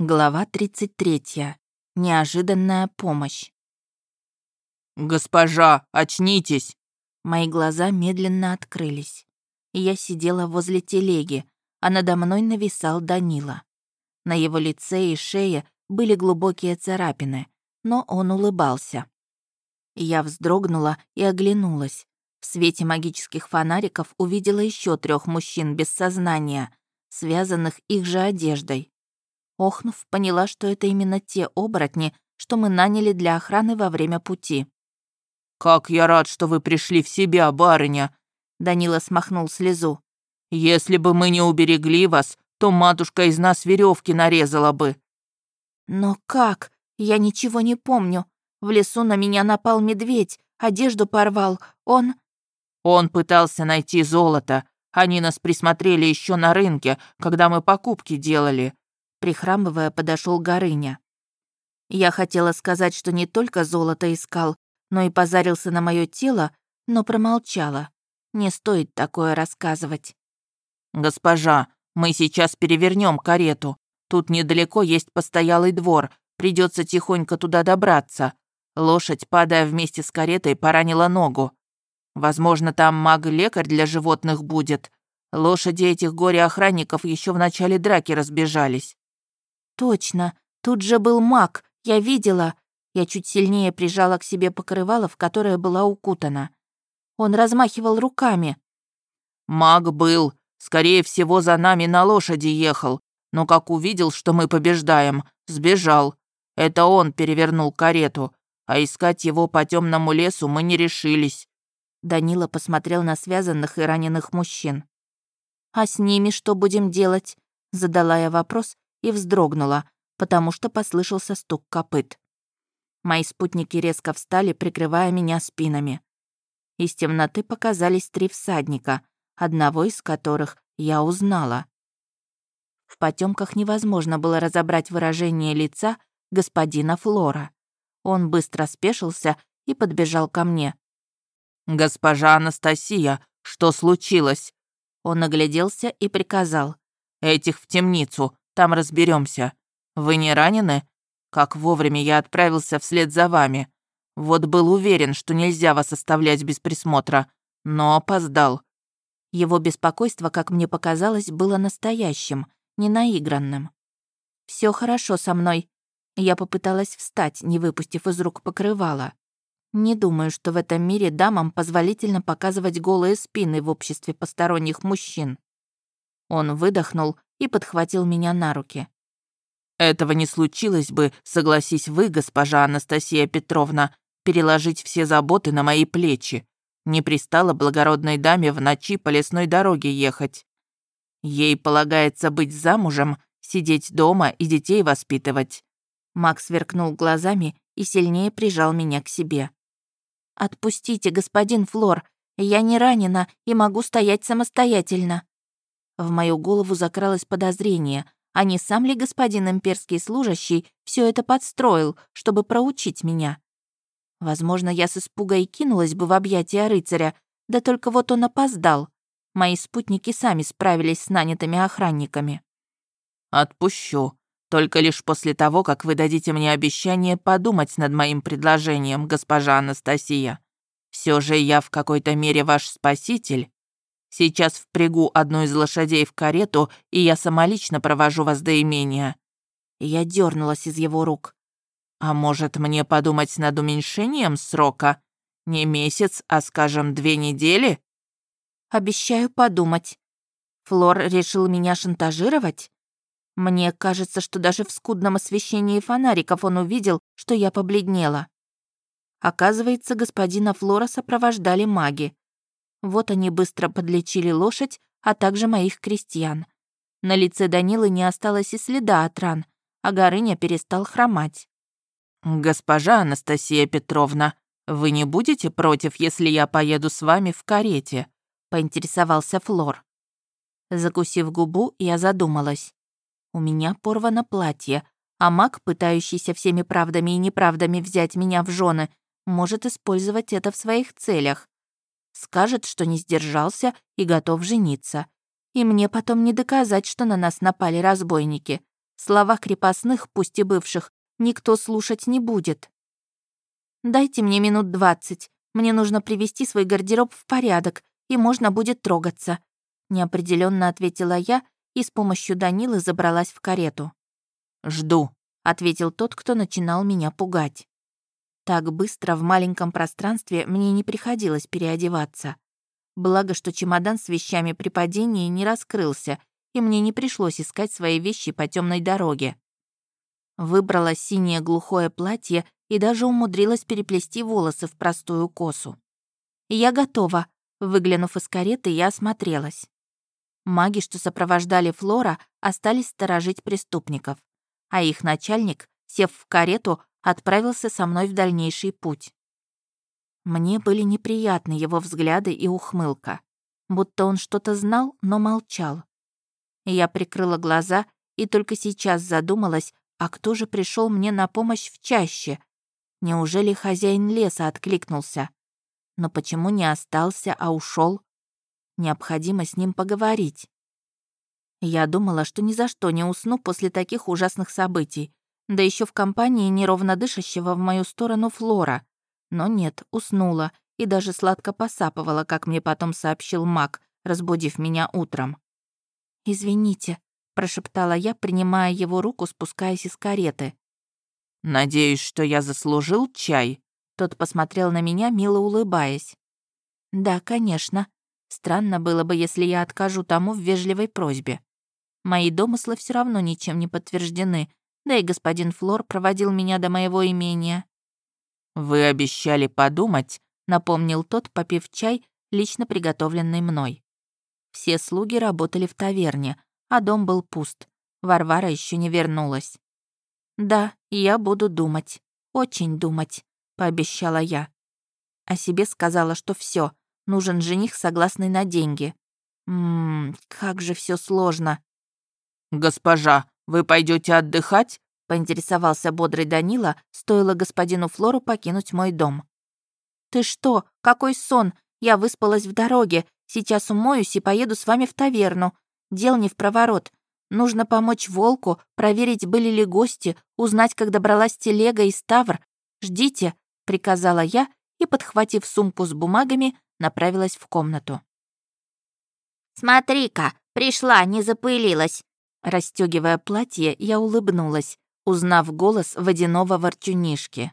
Глава 33. Неожиданная помощь. «Госпожа, очнитесь!» Мои глаза медленно открылись. Я сидела возле телеги, а надо мной нависал Данила. На его лице и шее были глубокие царапины, но он улыбался. Я вздрогнула и оглянулась. В свете магических фонариков увидела еще трех мужчин без сознания, связанных их же одеждой. Охнув, поняла, что это именно те оборотни, что мы наняли для охраны во время пути. «Как я рад, что вы пришли в себя, барыня!» Данила смахнул слезу. «Если бы мы не уберегли вас, то матушка из нас веревки нарезала бы». «Но как? Я ничего не помню. В лесу на меня напал медведь, одежду порвал. Он...» «Он пытался найти золото. Они нас присмотрели еще на рынке, когда мы покупки делали прихрамывая, подошел Горыня. Я хотела сказать, что не только золото искал, но и позарился на мое тело, но промолчала. Не стоит такое рассказывать. «Госпожа, мы сейчас перевернем карету. Тут недалеко есть постоялый двор, придется тихонько туда добраться. Лошадь, падая вместе с каретой, поранила ногу. Возможно, там маг-лекарь для животных будет. Лошади этих горе-охранников еще в начале драки разбежались. Точно, тут же был маг, я видела. Я чуть сильнее прижала к себе покрывало, в которое была укутана. Он размахивал руками. «Маг был. Скорее всего, за нами на лошади ехал. Но как увидел, что мы побеждаем, сбежал. Это он перевернул карету. А искать его по темному лесу мы не решились». Данила посмотрел на связанных и раненых мужчин. «А с ними что будем делать?» Задала я вопрос и вздрогнула, потому что послышался стук копыт. Мои спутники резко встали, прикрывая меня спинами. Из темноты показались три всадника, одного из которых я узнала. В потемках невозможно было разобрать выражение лица господина Флора. Он быстро спешился и подбежал ко мне. «Госпожа Анастасия, что случилось?» Он огляделся и приказал. «Этих в темницу, там разберемся. Вы не ранены? Как вовремя я отправился вслед за вами. Вот был уверен, что нельзя вас оставлять без присмотра, но опоздал». Его беспокойство, как мне показалось, было настоящим, не наигранным. Все хорошо со мной». Я попыталась встать, не выпустив из рук покрывала. Не думаю, что в этом мире дамам позволительно показывать голые спины в обществе посторонних мужчин. Он выдохнул и подхватил меня на руки. «Этого не случилось бы, согласись вы, госпожа Анастасия Петровна, переложить все заботы на мои плечи. Не пристало благородной даме в ночи по лесной дороге ехать. Ей полагается быть замужем, сидеть дома и детей воспитывать». Макс сверкнул глазами и сильнее прижал меня к себе. «Отпустите, господин Флор, я не ранена и могу стоять самостоятельно». В мою голову закралось подозрение, а не сам ли господин имперский служащий все это подстроил, чтобы проучить меня? Возможно, я с испуга и кинулась бы в объятия рыцаря, да только вот он опоздал. Мои спутники сами справились с нанятыми охранниками. «Отпущу. Только лишь после того, как вы дадите мне обещание подумать над моим предложением, госпожа Анастасия. Все же я в какой-то мере ваш спаситель». Сейчас впрягу одну из лошадей в карету, и я самолично провожу вас до имения». Я дернулась из его рук. «А может, мне подумать над уменьшением срока? Не месяц, а, скажем, две недели?» «Обещаю подумать. Флор решил меня шантажировать?» Мне кажется, что даже в скудном освещении фонариков он увидел, что я побледнела. Оказывается, господина Флора сопровождали маги. Вот они быстро подлечили лошадь, а также моих крестьян. На лице Данилы не осталось и следа от ран, а Горыня перестал хромать. «Госпожа Анастасия Петровна, вы не будете против, если я поеду с вами в карете?» — поинтересовался Флор. Закусив губу, я задумалась. У меня порвано платье, а маг, пытающийся всеми правдами и неправдами взять меня в жены, может использовать это в своих целях. Скажет, что не сдержался и готов жениться. И мне потом не доказать, что на нас напали разбойники. Слова крепостных, пусть и бывших, никто слушать не будет. «Дайте мне минут двадцать. Мне нужно привести свой гардероб в порядок, и можно будет трогаться», неопределенно ответила я и с помощью Данилы забралась в карету. «Жду», — ответил тот, кто начинал меня пугать. Так быстро в маленьком пространстве мне не приходилось переодеваться. Благо, что чемодан с вещами при падении не раскрылся, и мне не пришлось искать свои вещи по темной дороге. Выбрала синее глухое платье и даже умудрилась переплести волосы в простую косу. «Я готова», — выглянув из кареты, я осмотрелась. Маги, что сопровождали Флора, остались сторожить преступников, а их начальник, сев в карету, отправился со мной в дальнейший путь. Мне были неприятны его взгляды и ухмылка, будто он что-то знал, но молчал. Я прикрыла глаза и только сейчас задумалась, а кто же пришел мне на помощь в чаще? Неужели хозяин леса откликнулся? Но почему не остался, а ушел? Необходимо с ним поговорить. Я думала, что ни за что не усну после таких ужасных событий, да еще в компании неровно дышащего в мою сторону Флора. Но нет, уснула и даже сладко посапывала, как мне потом сообщил Мак, разбудив меня утром. «Извините», — прошептала я, принимая его руку, спускаясь из кареты. «Надеюсь, что я заслужил чай?» Тот посмотрел на меня, мило улыбаясь. «Да, конечно», Странно было бы, если я откажу тому в вежливой просьбе. Мои домыслы все равно ничем не подтверждены, да и господин Флор проводил меня до моего имения. «Вы обещали подумать», — напомнил тот, попив чай, лично приготовленный мной. Все слуги работали в таверне, а дом был пуст. Варвара еще не вернулась. «Да, я буду думать, очень думать», — пообещала я. О себе сказала, что все, Нужен жених, согласный на деньги. Ммм, как же все сложно. «Госпожа, вы пойдете отдыхать?» поинтересовался бодрый Данила, стоило господину Флору покинуть мой дом. «Ты что? Какой сон? Я выспалась в дороге. Сейчас умоюсь и поеду с вами в таверну. Дел не в проворот. Нужно помочь волку, проверить, были ли гости, узнать, как добралась телега и ставр. Ждите», — приказала я и, подхватив сумку с бумагами, направилась в комнату. «Смотри-ка, пришла, не запылилась!» Расстегивая платье, я улыбнулась, узнав голос водяного ворчунишки.